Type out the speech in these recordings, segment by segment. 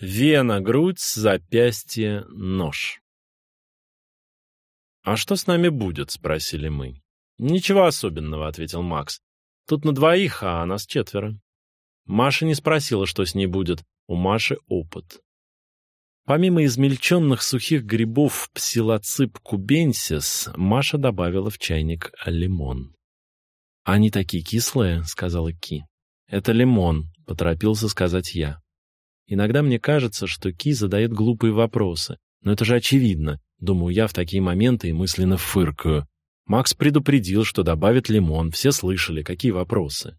Вена, грудь, запястье, нож. «А что с нами будет?» — спросили мы. «Ничего особенного», — ответил Макс. «Тут на двоих, а нас четверо». Маша не спросила, что с ней будет. У Маши опыт. Помимо измельченных сухих грибов псилоцип кубенсис, Маша добавила в чайник лимон. «Они такие кислые», — сказала Ки. «Это лимон», — поторопился сказать я. Иногда мне кажется, что Ки задает глупые вопросы, но это же очевидно. Думаю я в такие моменты и мысленно фыркаю. Макс предупредил, что добавит лимон, все слышали, какие вопросы.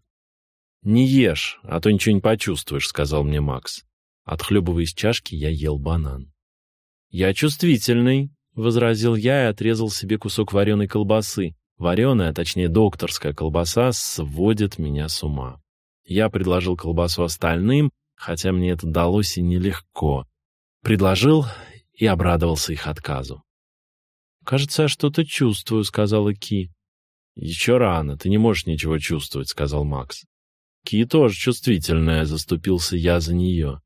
«Не ешь, а то ничего не почувствуешь», — сказал мне Макс. Отхлебывая из чашки, я ел банан. «Я чувствительный», — возразил я и отрезал себе кусок вареной колбасы. Вареная, а точнее докторская колбаса, сводит меня с ума. Я предложил колбасу остальным, хотя мне это далось и нелегко. Предложил и обрадовался их отказу. «Кажется, я что-то чувствую», — сказала Ки. «Еще рано, ты не можешь ничего чувствовать», — сказал Макс. «Ки тоже чувствительная», — заступился я за нее.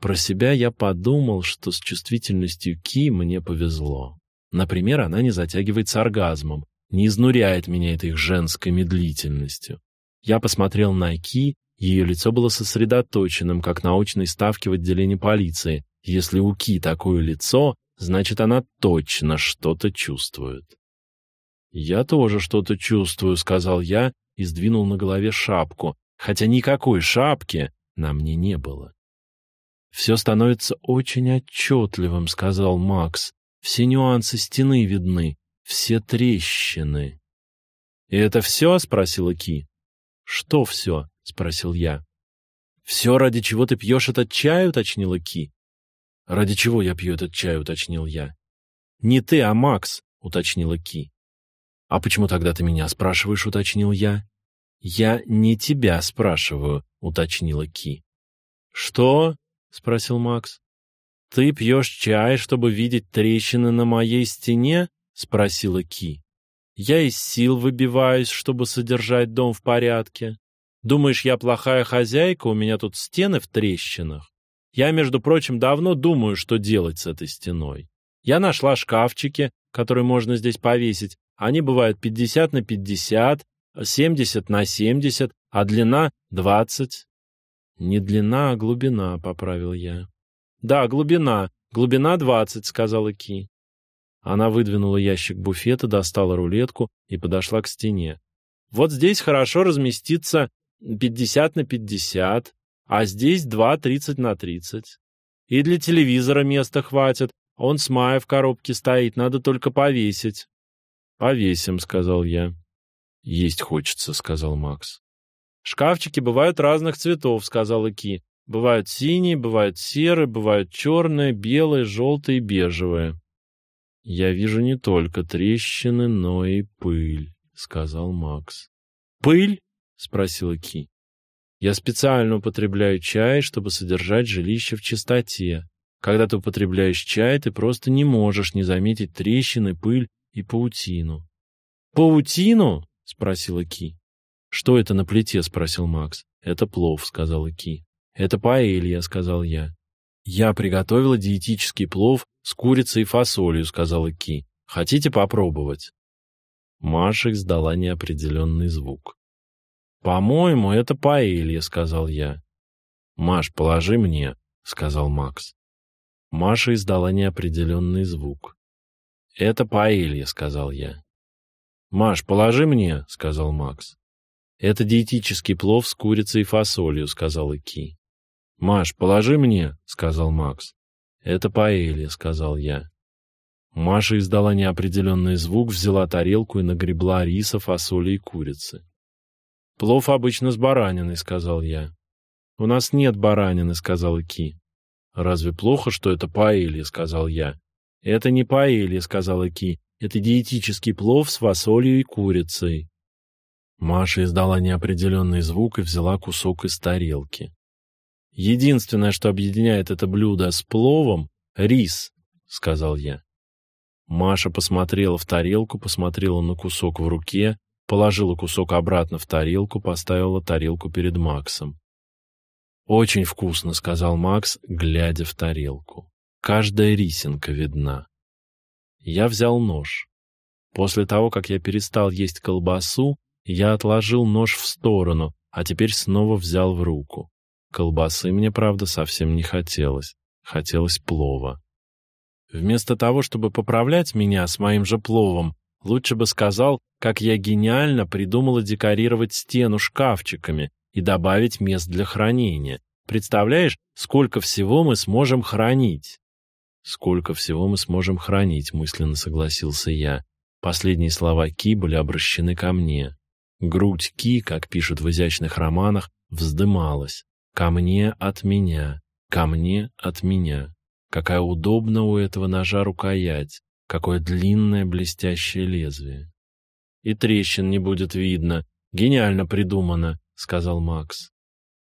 Про себя я подумал, что с чувствительностью Ки мне повезло. Например, она не затягивается оргазмом, не изнуряет меня этой женской медлительностью. Я посмотрел на Ки ее лицо было сосредоточенным, как на ставке в отделении полиции. Если у Ки такое лицо, значит, она точно что-то чувствует. «Я тоже что-то чувствую», — сказал я и сдвинул на голове шапку, хотя никакой шапки на мне не было. «Все становится очень отчетливым», — сказал Макс. «Все нюансы стены видны, все трещины». «И это все?» — спросила Ки. «Что все?» — спросил я. «Все, ради чего ты пьешь этот чай?» — уточнила Ки. «Ради чего я пью этот чай?» — уточнил я. «Не ты, а Макс», — уточнила Ки. «А почему тогда ты меня спрашиваешь?» — уточнил я. «Я не тебя спрашиваю», — уточнила Ки. «Что?» — спросил Макс. «Ты пьешь чай, чтобы видеть трещины на моей стене?» — спросила Ки. «Я из сил выбиваюсь, чтобы содержать дом в порядке. Думаешь, я плохая хозяйка, у меня тут стены в трещинах? Я, между прочим, давно думаю, что делать с этой стеной. Я нашла шкафчики, которые можно здесь повесить. Они бывают 50 на 50, 70 на 70, а длина 20. Не длина, а глубина, поправил я. Да, глубина. Глубина 20, сказала Ки. Она выдвинула ящик буфета, достала рулетку и подошла к стене. Вот здесь хорошо разместится 50 на 50, а здесь 2 30 на 30. И для телевизора места хватит, он с мая в коробке стоит, надо только повесить. Повесим, сказал я. Есть хочется, сказал Макс. Шкафчики бывают разных цветов, сказала Ки. Бывают синие, бывают серые, бывают черные, белые, желтые, бежевые. Я вижу не только трещины, но и пыль, сказал Макс. Пыль? — спросила Ки. «Я специально употребляю чай, чтобы содержать жилище в чистоте. Когда ты употребляешь чай, ты просто не можешь не заметить трещины, пыль и паутину». «Паутину?» — спросила Ки. «Что это на плите?» — спросил Макс. «Это плов», — сказала Ки. «Это паэлья», — сказал я. «Я приготовила диетический плов с курицей и фасолью», — сказала Ки. «Хотите попробовать?» Маша издала неопределенный звук. «По-моему, это паэлья», — сказал я. «Маш, положи мне», — сказал Макс. Маша издала неопределенный звук. «Это паэлья», — сказал я. «Маш, положи мне», — сказал Макс. «Это диетический плов с курицей и фасолью», — сказал Ики. «Маш, положи мне», — сказал Макс. «Это паэлья», — сказал я. Маша издала неопределенный звук, взяла тарелку и нагребла риса, фасоли и курицы. «Плов обычно с бараниной», — сказал я. «У нас нет баранины», — сказал Ки. «Разве плохо, что это паэлья?» — сказал я. «Это не паэлья», — сказал Ки. «Это диетический плов с фасолью и курицей». Маша издала неопределенный звук и взяла кусок из тарелки. «Единственное, что объединяет это блюдо с пловом — рис», — сказал я. Маша посмотрела в тарелку, посмотрела на кусок в руке, Положила кусок обратно в тарелку, поставила тарелку перед Максом. Очень вкусно, сказал Макс, глядя в тарелку. Каждая рисинка видна. Я взял нож. После того, как я перестал есть колбасу, я отложил нож в сторону, а теперь снова взял в руку. Колбасы мне, правда, совсем не хотелось. Хотелось плова. Вместо того, чтобы поправлять меня с моим же пловом, лучше бы сказал, как я гениально придумала декорировать стену шкафчиками и добавить мест для хранения. Представляешь, сколько всего мы сможем хранить? Сколько всего мы сможем хранить, мысленно согласился я. Последние слова Ки были обращены ко мне. Грудь Ки, как пишут в изящных романах, вздымалась. Ко мне от меня, ко мне от меня. Какая удобна у этого ножа рукоять, какое длинное блестящее лезвие. И трещин не будет видно. Гениально придумано, сказал Макс.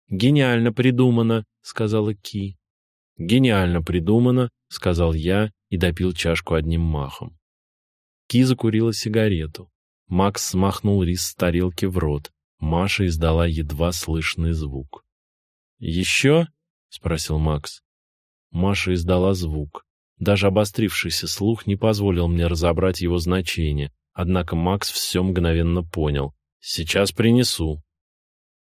Гениально придумано, сказала Ки. Гениально придумано, сказал я и допил чашку одним махом. Ки закурила сигарету. Макс смахнул рис с тарелки в рот. Маша издала едва слышный звук. «Еще?» — спросил Макс. Маша издала звук. Даже обострившийся слух не позволил мне разобрать его значение, однако Макс все мгновенно понял. «Сейчас принесу».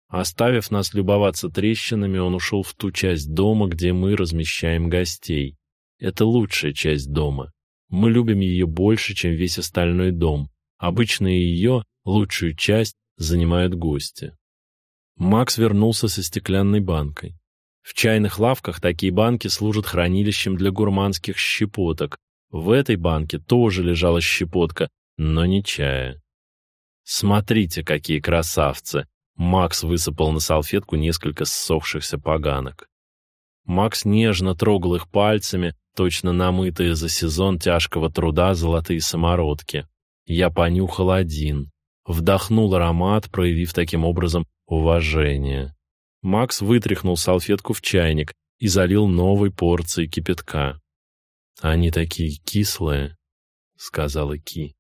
Оставив нас любоваться трещинами, он ушел в ту часть дома, где мы размещаем гостей. Это лучшая часть дома. Мы любим ее больше, чем весь остальной дом. Обычно ее, лучшую часть, занимают гости. Макс вернулся со стеклянной банкой. В чайных лавках такие банки служат хранилищем для гурманских щепоток. В этой банке тоже лежала щепотка, но не чая. Смотрите, какие красавцы. Макс высыпал на салфетку несколько ссохшихся поганок. Макс нежно трогал их пальцами, точно намытые за сезон тяжкого труда золотые самородки. Я понюхал один, вдохнул аромат, проявив таким образом уважение. Макс вытряхнул салфетку в чайник и залил новой порцией кипятка. «Они такие кислые», — сказала Ки.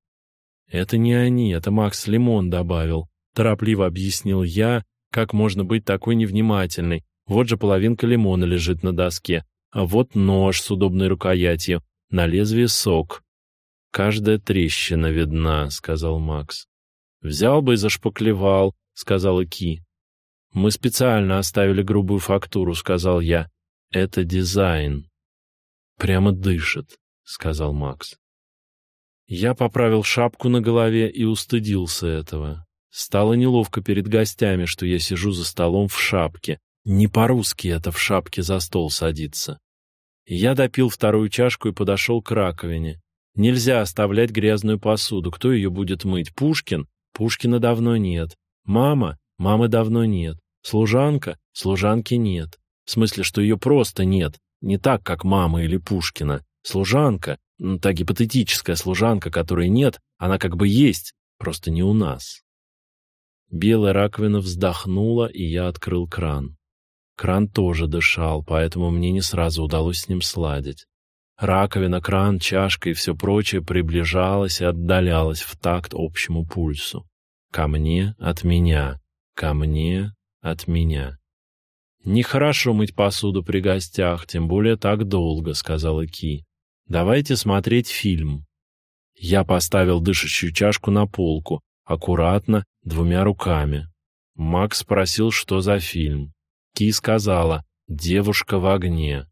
«Это не они, это Макс лимон добавил», — торопливо объяснил я, как можно быть такой невнимательной. Вот же половинка лимона лежит на доске, а вот нож с удобной рукоятью, на лезвие сок. «Каждая трещина видна», — сказал Макс. «Взял бы и зашпаклевал», — сказала Ки. Мы специально оставили грубую фактуру, сказал я. Это дизайн. Прямо дышит, сказал Макс. Я поправил шапку на голове и устыдился этого. Стало неловко перед гостями, что я сижу за столом в шапке. Не по-русски это в шапке за стол садиться. Я допил вторую чашку и подошел к раковине. Нельзя оставлять грязную посуду. Кто ее будет мыть? Пушкин? Пушкина давно нет. Мама? Мамы давно нет. Служанка? Служанки нет. В смысле, что ее просто нет. Не так, как мама или Пушкина. Служанка, ну, та гипотетическая служанка, которой нет, она как бы есть, просто не у нас. Белая раковина вздохнула, и я открыл кран. Кран тоже дышал, поэтому мне не сразу удалось с ним сладить. Раковина, кран, чашка и все прочее приближалось и отдалялось в такт общему пульсу. Ко мне от меня, ко мне от меня. Нехорошо мыть посуду при гостях, тем более так долго, сказала Ки. Давайте смотреть фильм. Я поставил дышащую чашку на полку, аккуратно, двумя руками. Макс спросил, что за фильм. Ки сказала: "Девушка в огне".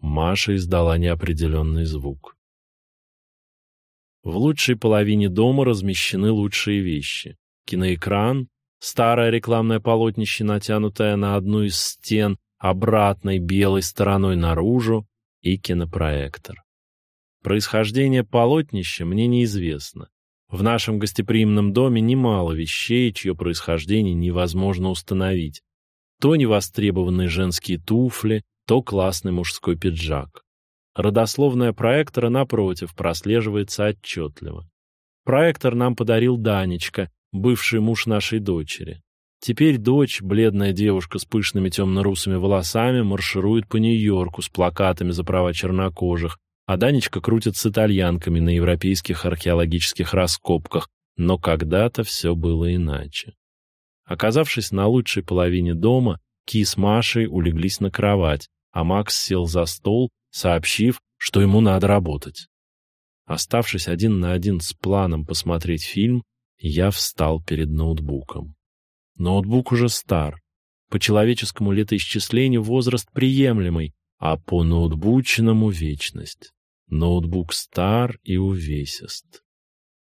Маша издала неопределенный звук. В лучшей половине дома размещены лучшие вещи: киноэкран, Старое рекламное полотнище, натянутое на одну из стен обратной белой стороной наружу, и кинопроектор. Происхождение полотнища мне неизвестно. В нашем гостеприимном доме немало вещей, чье происхождение невозможно установить. То невостребованные женские туфли, то классный мужской пиджак. Родословная проектора, напротив, прослеживается отчетливо. Проектор нам подарил Данечка, бывший муж нашей дочери. Теперь дочь, бледная девушка с пышными темно-русыми волосами, марширует по Нью-Йорку с плакатами за права чернокожих, а Данечка крутит с итальянками на европейских археологических раскопках, но когда-то все было иначе. Оказавшись на лучшей половине дома, Ки с Машей улеглись на кровать, а Макс сел за стол, сообщив, что ему надо работать. Оставшись один на один с планом посмотреть фильм, я встал перед ноутбуком. Ноутбук уже стар. По человеческому летоисчислению возраст приемлемый, а по ноутбучному — вечность. Ноутбук стар и увесист.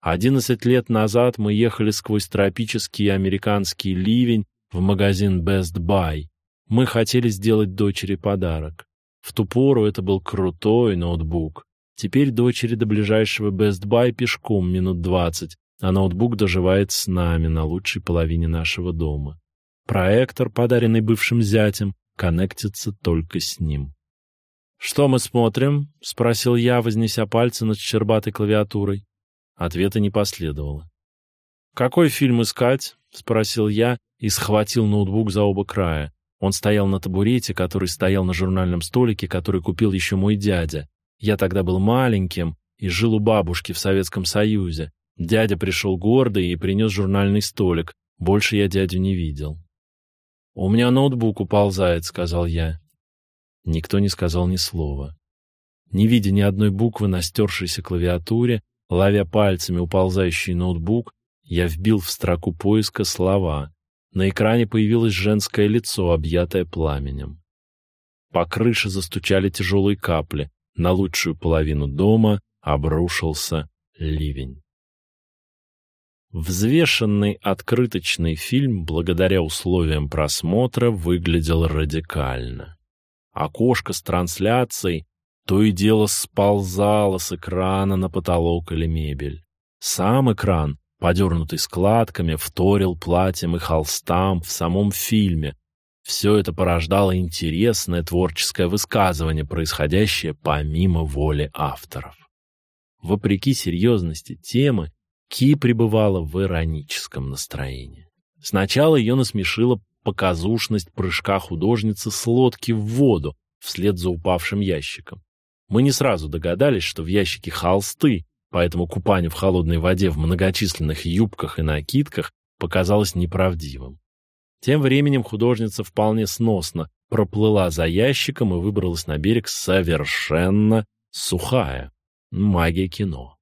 Одиннадцать лет назад мы ехали сквозь тропический американский ливень в магазин Best Buy. Мы хотели сделать дочери подарок. В ту пору это был крутой ноутбук. Теперь дочери до ближайшего Best Buy пешком минут двадцать, а ноутбук доживает с нами на лучшей половине нашего дома. Проектор, подаренный бывшим зятем, коннектится только с ним. «Что мы смотрим?» — спросил я, вознеся пальцы над щербатой клавиатурой. Ответа не последовало. «Какой фильм искать?» — спросил я и схватил ноутбук за оба края. Он стоял на табурете, который стоял на журнальном столике, который купил еще мой дядя. Я тогда был маленьким и жил у бабушки в Советском Союзе. Дядя пришел гордый и принес журнальный столик. Больше я дядю не видел. «У меня ноутбук уползает», — сказал я. Никто не сказал ни слова. Не видя ни одной буквы на стершейся клавиатуре, ловя пальцами уползающий ноутбук, я вбил в строку поиска слова. На экране появилось женское лицо, объятое пламенем. По крыше застучали тяжелые капли. На лучшую половину дома обрушился ливень. Взвешенный открыточный фильм, благодаря условиям просмотра, выглядел радикально. Окошко с трансляцией то и дело сползало с экрана на потолок или мебель. Сам экран, подернутый складками, вторил платьем и холстам в самом фильме. Все это порождало интересное творческое высказывание, происходящее помимо воли авторов. Вопреки серьезности темы, Ки пребывала в ироническом настроении. Сначала ее насмешила показушность прыжка художницы с лодки в воду вслед за упавшим ящиком. Мы не сразу догадались, что в ящике холсты, поэтому купание в холодной воде в многочисленных юбках и накидках показалось неправдивым. Тем временем художница вполне сносно проплыла за ящиком и выбралась на берег совершенно сухая. Магия кино.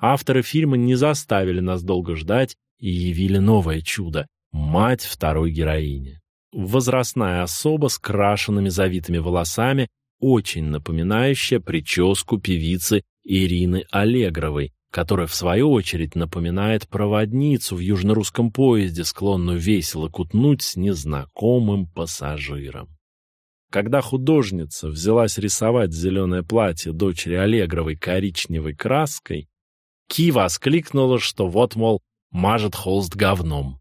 Авторы фильма не заставили нас долго ждать и явили новое чудо — мать второй героини. Возрастная особа с крашенными завитыми волосами, очень напоминающая прическу певицы Ирины Аллегровой, которая, в свою очередь, напоминает проводницу в южнорусском поезде, склонную весело кутнуть с незнакомым пассажиром. Когда художница взялась рисовать зеленое платье дочери Аллегровой коричневой краской, Ки воскликнула, что вот, мол, мажет холст говном.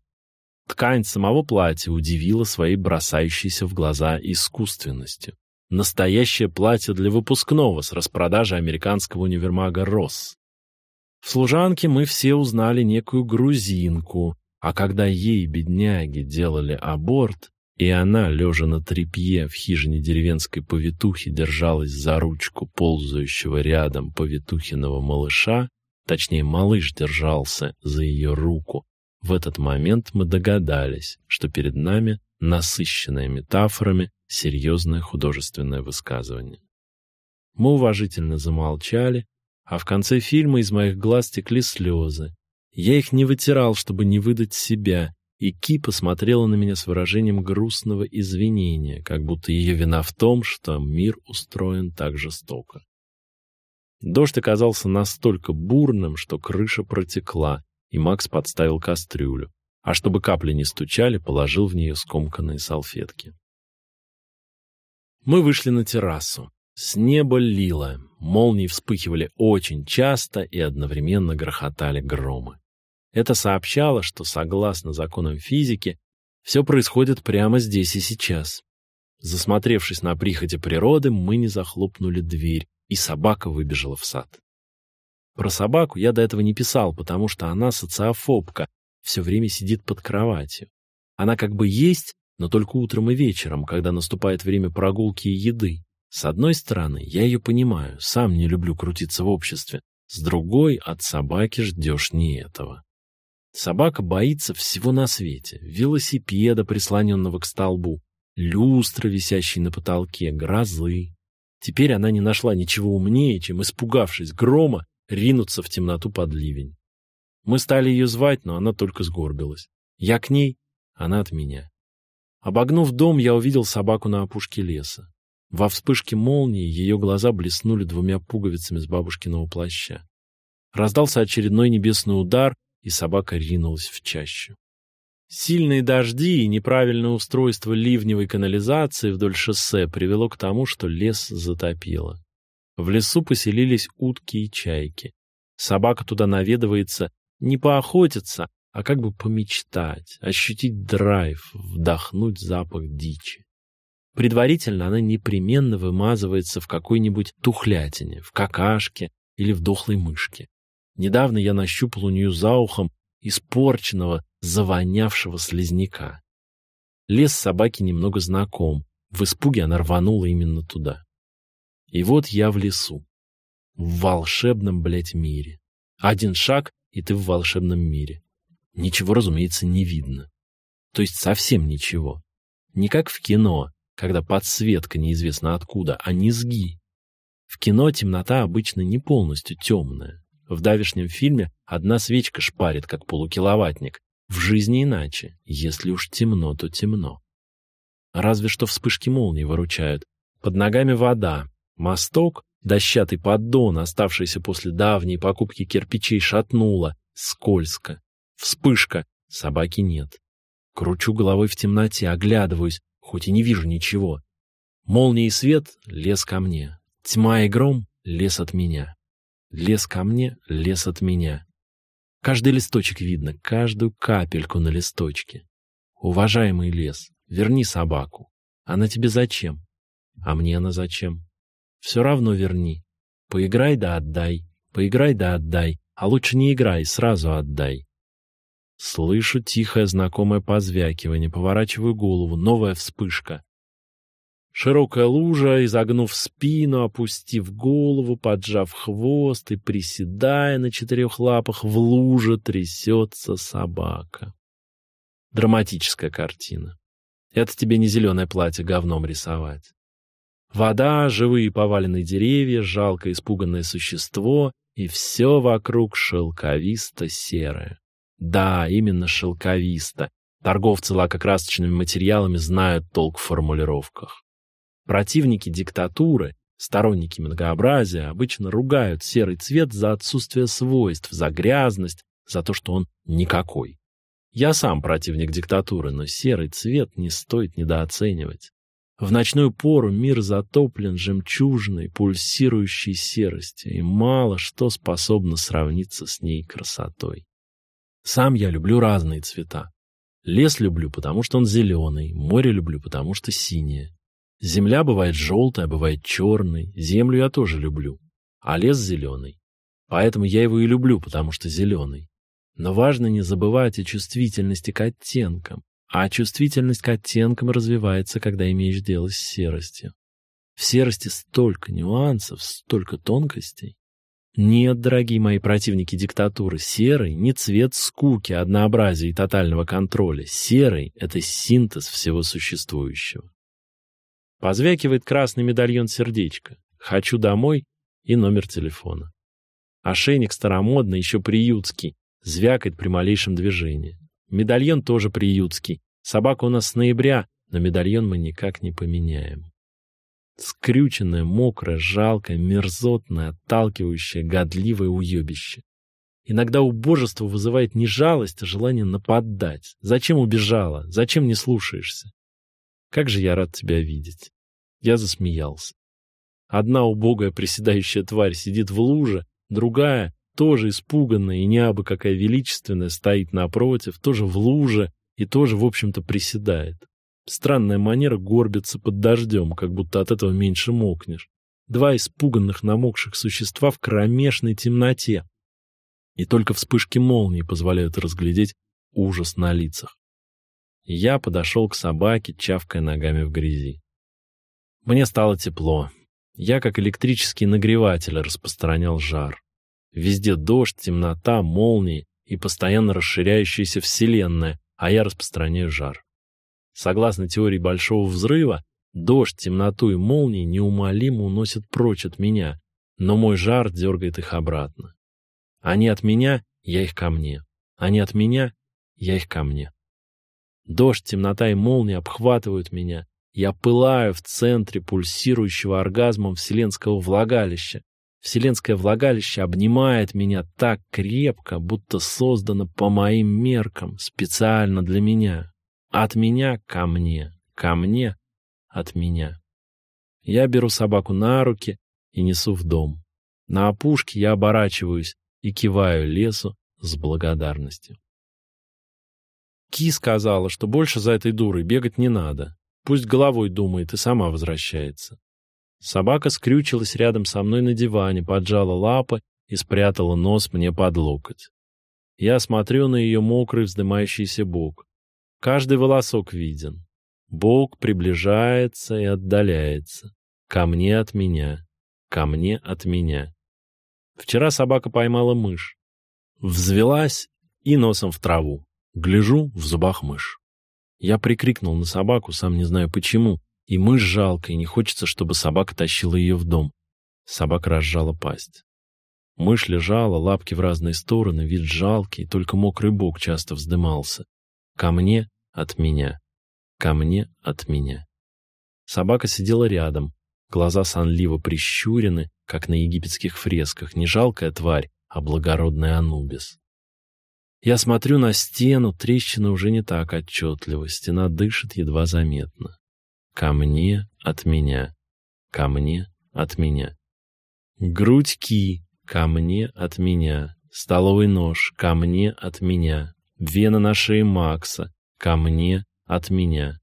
Ткань самого платья удивила своей бросающейся в глаза искусственностью. Настоящее платье для выпускного с распродажи американского универмага «Росс». В служанке мы все узнали некую грузинку, а когда ей, бедняги, делали аборт, и она, лежа на тряпье в хижине деревенской повитухи, держалась за ручку ползающего рядом повитухиного малыша, Точнее, малыш держался за ее руку. В этот момент мы догадались, что перед нами насыщенное метафорами серьезное художественное высказывание. Мы уважительно замолчали, а в конце фильма из моих глаз текли слезы. Я их не вытирал, чтобы не выдать себя, и Ки посмотрела на меня с выражением грустного извинения, как будто ее вина в том, что мир устроен так жестоко. Дождь оказался настолько бурным, что крыша протекла, и Макс подставил кастрюлю, а чтобы капли не стучали, положил в нее скомканные салфетки. Мы вышли на террасу. С неба лило, молнии вспыхивали очень часто и одновременно грохотали громы. Это сообщало, что, согласно законам физики, все происходит прямо здесь и сейчас. Засмотревшись на прихоти природы, мы не захлопнули дверь, и собака выбежала в сад. Про собаку я до этого не писал, потому что она социофобка, все время сидит под кроватью. Она как бы есть, но только утром и вечером, когда наступает время прогулки и еды. С одной стороны, я ее понимаю, сам не люблю крутиться в обществе. С другой, от собаки ждешь не этого. Собака боится всего на свете. Велосипеда, прислоненного к столбу, люстры, висящие на потолке, грозы. Теперь она не нашла ничего умнее, чем, испугавшись грома, ринуться в темноту под ливень. Мы стали ее звать, но она только сгорбилась. Я к ней, она от меня. Обогнув дом, я увидел собаку на опушке леса. Во вспышке молнии ее глаза блеснули двумя пуговицами с бабушкиного плаща. Раздался очередной небесный удар, и собака ринулась в чащу. Сильные дожди и неправильное устройство ливневой канализации вдоль шоссе привело к тому, что лес затопило. В лесу поселились утки и чайки. Собака туда наведывается не поохотиться, а как бы помечтать, ощутить драйв, вдохнуть запах дичи. Предварительно она непременно вымазывается в какой-нибудь тухлятине, в какашке или в дохлой мышке. Недавно я нащупал у нее за ухом испорченного, завонявшего слизняка. Лес собаки немного знаком. В испуге она рванула именно туда. И вот я в лесу. В волшебном, блядь, мире. Один шаг, и ты в волшебном мире. Ничего, разумеется, не видно. То есть совсем ничего. Не как в кино, когда подсветка неизвестно откуда, а низги. В кино темнота обычно не полностью темная. В давешнем фильме одна свечка шпарит, как полукиловаттник. В жизни иначе. Если уж темно, то темно. Разве что вспышки молний выручают. Под ногами вода. Мосток, дощатый поддон, оставшийся после давней покупки кирпичей, шатнуло. Скользко. Вспышка. Собаки нет. Кручу головой в темноте, оглядываюсь, хоть и не вижу ничего. Молния и свет — лес ко мне. Тьма и гром — лес от меня. Лес ко мне, лес от меня. Каждый листочек видно, каждую капельку на листочке. Уважаемый лес, верни собаку. Она тебе зачем? А мне она зачем? Все равно верни. Поиграй да отдай, поиграй да отдай, а лучше не играй, сразу отдай. Слышу тихое знакомое позвякивание, поворачиваю голову, новая вспышка. Широкая лужа, изогнув спину, опустив голову, поджав хвост и приседая на четырех лапах, в луже трясется собака. Драматическая картина. Это тебе не зеленое платье говном рисовать. Вода, живые поваленные деревья, жалкое испуганное существо, и все вокруг шелковисто-серое. Да, именно шелковисто. Торговцы лакокрасочными материалами знают толк в формулировках. Противники диктатуры, сторонники многообразия обычно ругают серый цвет за отсутствие свойств, за грязность, за то, что он никакой. Я сам противник диктатуры, но серый цвет не стоит недооценивать. В ночную пору мир затоплен жемчужной, пульсирующей серостью, и мало что способно сравниться с ней красотой. Сам я люблю разные цвета. Лес люблю, потому что он зеленый, море люблю, потому что синее. Земля бывает желтая, бывает черной. Землю я тоже люблю. А лес зеленый. Поэтому я его и люблю, потому что зеленый. Но важно не забывать о чувствительности к оттенкам. А чувствительность к оттенкам развивается, когда имеешь дело с серостью. В серости столько нюансов, столько тонкостей. Нет, дорогие мои противники диктатуры, серый не цвет скуки, однообразия и тотального контроля. Серый — это синтез всего существующего. Позвякивает красный медальон сердечко. «Хочу домой» и номер телефона. Ошейник старомодный, еще приютский, звякает при малейшем движении. Медальон тоже приютский. Собака у нас с ноября, но медальон мы никак не поменяем. Скрюченное, мокрое, жалкое, мерзотное, отталкивающее, годливое уебище. Иногда убожество вызывает не жалость, а желание нападать. Зачем убежала? Зачем не слушаешься? Как же я рад тебя видеть. Я засмеялся. Одна убогая приседающая тварь сидит в луже, другая, тоже испуганная и не абы какая величественная, стоит напротив, тоже в луже и тоже, в общем-то, приседает. Странная манера горбиться под дождем, как будто от этого меньше мокнешь. Два испуганных намокших существа в кромешной темноте. И только вспышки молнии позволяют разглядеть ужас на лицах. Я подошел к собаке, чавкая ногами в грязи. Мне стало тепло. Я, как электрический нагреватель, распространял жар. Везде дождь, темнота, молнии и постоянно расширяющаяся вселенная, а я распространяю жар. Согласно теории Большого Взрыва, дождь, темноту и молнии неумолимо уносят прочь от меня, но мой жар дергает их обратно. Они от меня, я их ко мне. Они от меня, я их ко мне. Дождь, темнота и молния обхватывают меня. Я пылаю в центре пульсирующего оргазмом вселенского влагалища. Вселенское влагалище обнимает меня так крепко, будто создано по моим меркам, специально для меня. От меня ко мне, ко мне от меня. Я беру собаку на руки и несу в дом. На опушке я оборачиваюсь и киваю лесу с благодарностью. Ки сказала, что больше за этой дурой бегать не надо. Пусть головой думает и сама возвращается. Собака скрючилась рядом со мной на диване, поджала лапы и спрятала нос мне под локоть. Я смотрю на ее мокрый вздымающийся бок. Каждый волосок виден. Бог приближается и отдаляется. Ко мне от меня. Ко мне от меня. Вчера собака поймала мышь. Взвелась и носом в траву. Гляжу, в зубах мышь. Я прикрикнул на собаку, сам не знаю почему. И мышь жалко, и не хочется, чтобы собака тащила ее в дом. Собака разжала пасть. Мышь лежала, лапки в разные стороны, вид жалкий, только мокрый бок часто вздымался. Ко мне от меня. Ко мне от меня. Собака сидела рядом, глаза сонливо прищурены, как на египетских фресках, не жалкая тварь, а благородный Анубис. Я смотрю на стену, трещина уже не так отчетливо, стена дышит едва заметно. Ко мне от меня, ко мне от меня. Грудь ки, ко мне от меня. Столовый нож, ко мне от меня. Вена на шее Макса, ко мне от меня.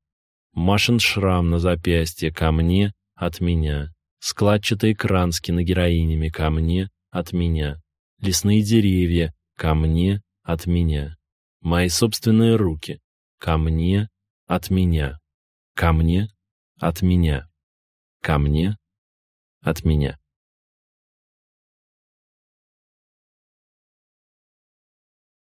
Машин шрам на запястье, ко мне от меня. Складчатые крански на героинями, ко мне от меня. Лесные деревья, ко мне от меня. Мои собственные руки, ко мне от меня. Ко мне от меня. Ко мне от меня.